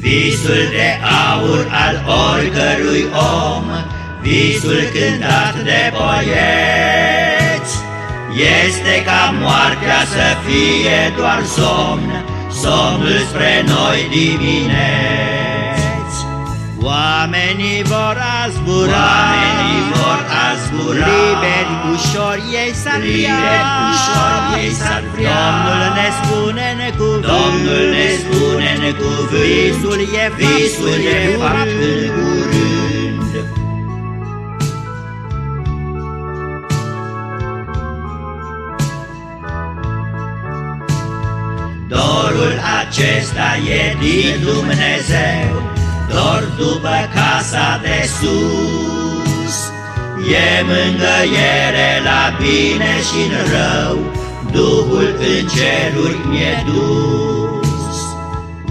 Visul de aur al oricărui om, Visul cântat de poeți, Este ca moartea să fie doar somn, Somnul spre noi dimineți. Oamenii vor azbura, Oamenii vor azbura, Liberi ușor ei s-ar Liberi ușor ei s-ar vrea. Domnul ne spune în cuvânt, Domnul ne spune în cuvânt, Visul e fapt, Visul e fapt în curând. Dorul acesta e din Dumnezeu, Dor după casa de sus. E mângăiere la bine și în rău, Duhul în ceruri mi-e dus.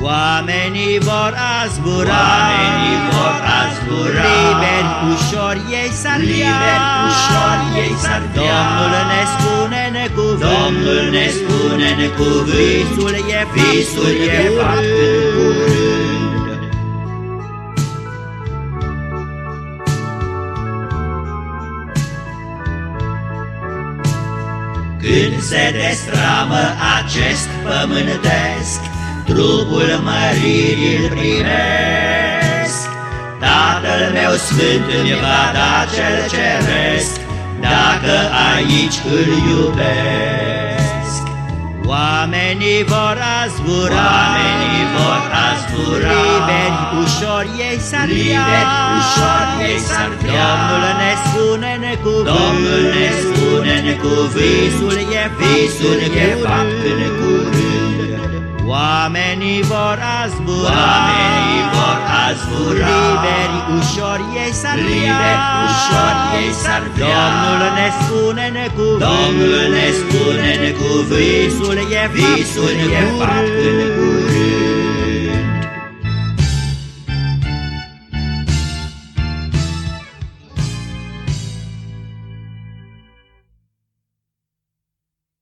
Oamenii vor azbura, Oamenii vor azbura, Liberi ușor ei s-ar Liberi ușor ei s-ar vrea. Domnul ne spune în cuvânt, Domnul ne spune în cuvânt, Visul e fapt, Visul e fapt Când se destramă acest pământesc, Trupul măririi îl primesc. Tatăl meu sfânt îmi va da cel ceresc, Dacă aici îl iubesc. Oamenii vor azbura, Oamenii vor azbura, Liberi ușor ei s-ar Liberi ușor ei s-ar vrea. Domnul ne spune în cuvânt, Domnul ne spune în cuvânt, Visul e Visul e fapt în curând. Oamenii vor azbura, Oamenii vor azbura, Liberi ușor ei s-ar Liberi ușor ei s-ar vrea. Domnul ne spune în cuvânt, Domnul ne spune în cuvânt, Visul e fapt Visul în e fapt în curând. curând.